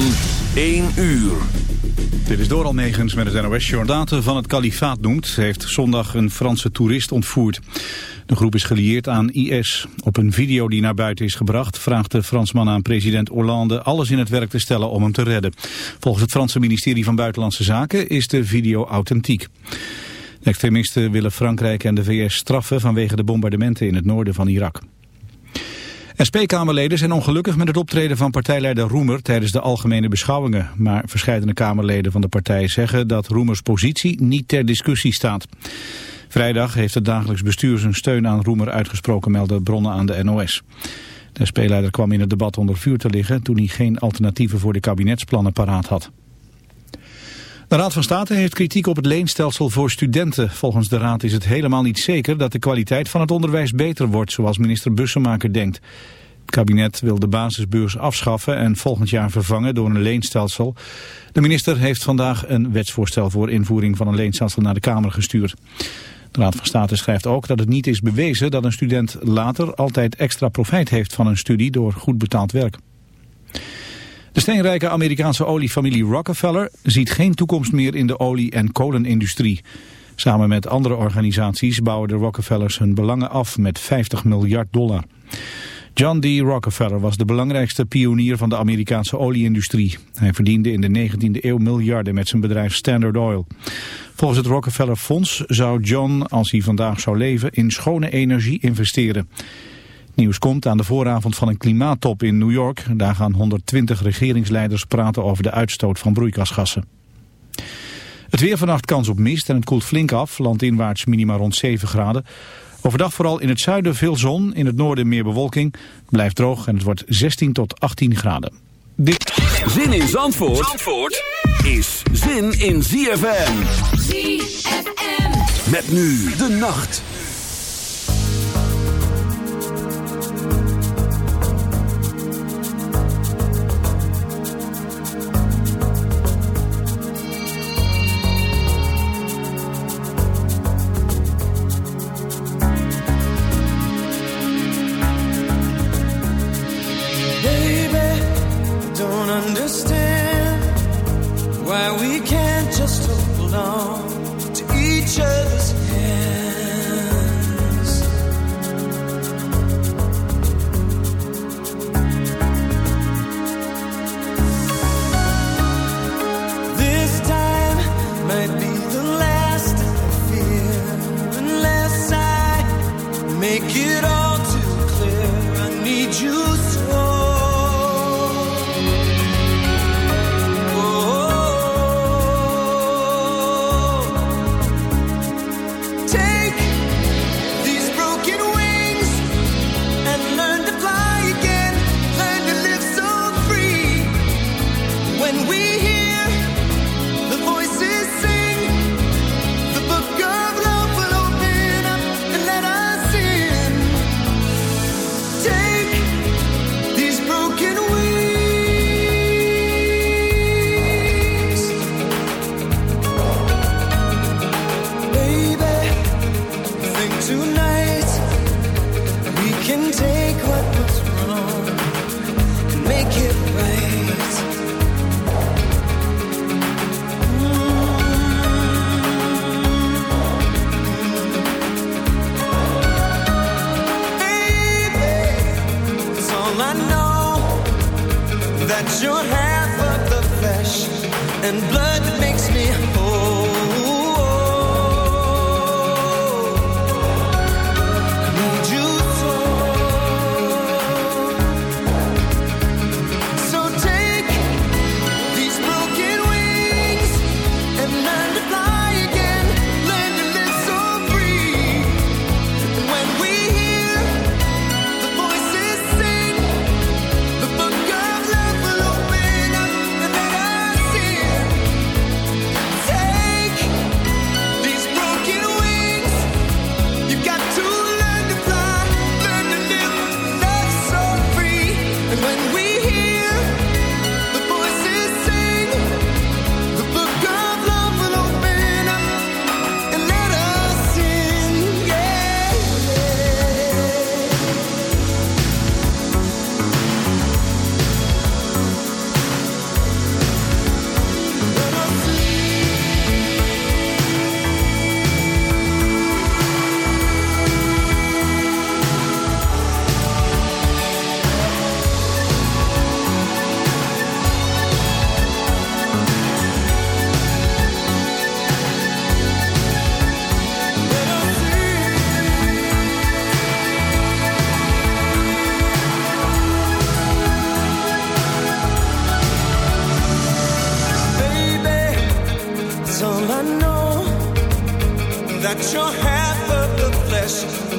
van 1 uur. Dit is door Almegens met het NOS-journaal. van het kalifaat noemt, heeft zondag een Franse toerist ontvoerd. De groep is gelieerd aan IS. Op een video die naar buiten is gebracht vraagt de Fransman aan president Hollande alles in het werk te stellen om hem te redden. Volgens het Franse ministerie van Buitenlandse Zaken is de video authentiek. De extremisten willen Frankrijk en de VS straffen vanwege de bombardementen in het noorden van Irak. SP-Kamerleden zijn ongelukkig met het optreden van partijleider Roemer tijdens de algemene beschouwingen. Maar verschillende Kamerleden van de partij zeggen dat Roemers positie niet ter discussie staat. Vrijdag heeft het dagelijks bestuur zijn steun aan Roemer uitgesproken, melden bronnen aan de NOS. De SP-leider kwam in het debat onder vuur te liggen toen hij geen alternatieven voor de kabinetsplannen paraat had. De Raad van State heeft kritiek op het leenstelsel voor studenten. Volgens de Raad is het helemaal niet zeker dat de kwaliteit van het onderwijs beter wordt, zoals minister Bussemaker denkt. Het kabinet wil de basisbeurs afschaffen en volgend jaar vervangen door een leenstelsel. De minister heeft vandaag een wetsvoorstel voor invoering van een leenstelsel naar de Kamer gestuurd. De Raad van State schrijft ook dat het niet is bewezen dat een student later altijd extra profijt heeft van een studie door goed betaald werk. De steenrijke Amerikaanse oliefamilie Rockefeller ziet geen toekomst meer in de olie- en kolenindustrie. Samen met andere organisaties bouwen de Rockefellers hun belangen af met 50 miljard dollar. John D. Rockefeller was de belangrijkste pionier van de Amerikaanse olieindustrie. Hij verdiende in de 19e eeuw miljarden met zijn bedrijf Standard Oil. Volgens het Rockefeller Fonds zou John, als hij vandaag zou leven, in schone energie investeren. Nieuws komt aan de vooravond van een klimaattop in New York. Daar gaan 120 regeringsleiders praten over de uitstoot van broeikasgassen. Het weer vannacht kans op mist en het koelt flink af. Landinwaarts minima rond 7 graden. Overdag vooral in het zuiden veel zon, in het noorden meer bewolking. Het blijft droog en het wordt 16 tot 18 graden. Dit... Zin in Zandvoort, Zandvoort is zin in ZFM. ZFM. Met nu de nacht.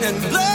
and blood.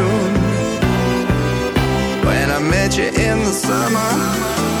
Met you in the summer.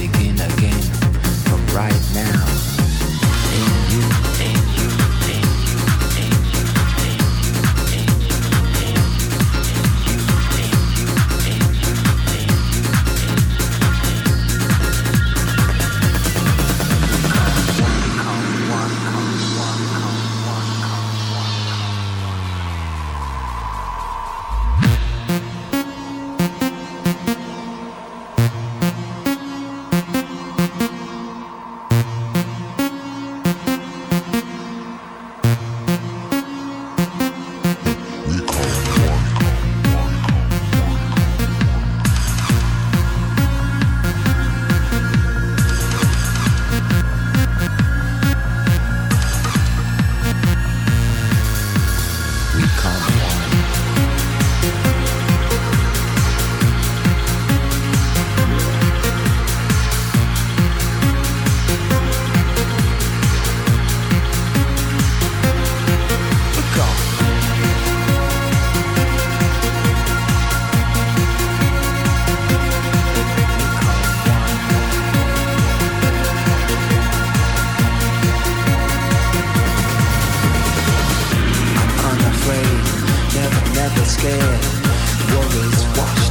despair. Worries washed.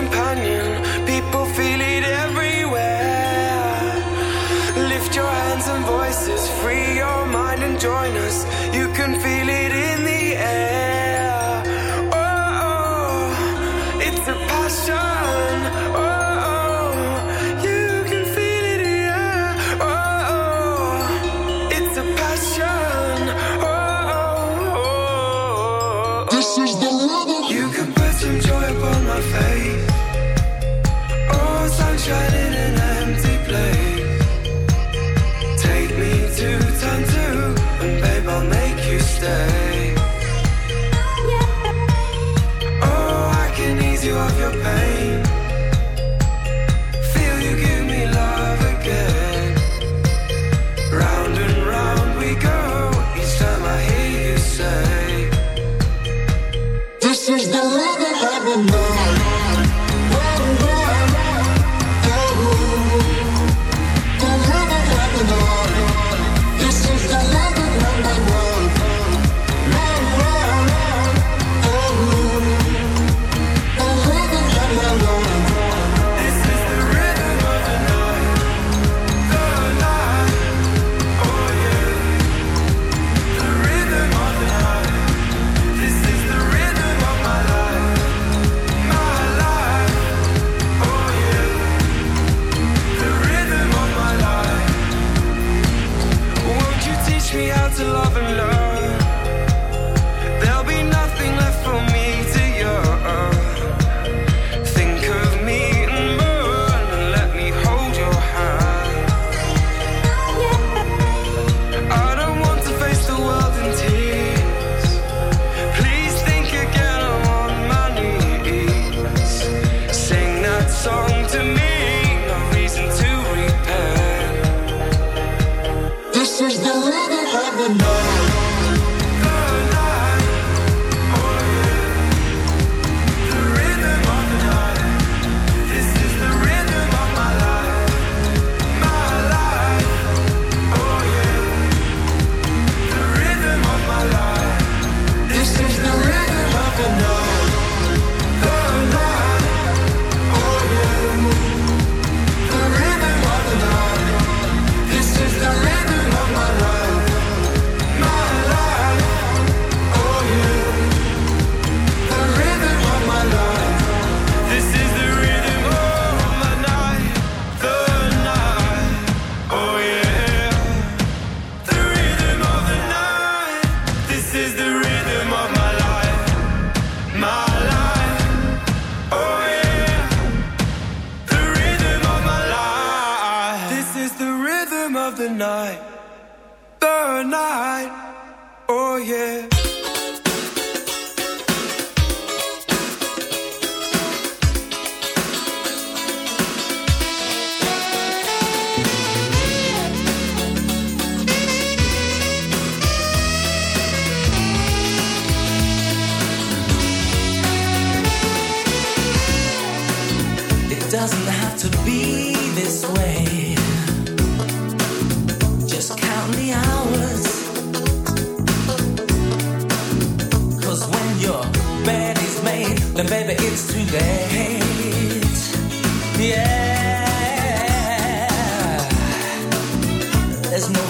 companion. hate. Yeah. There's no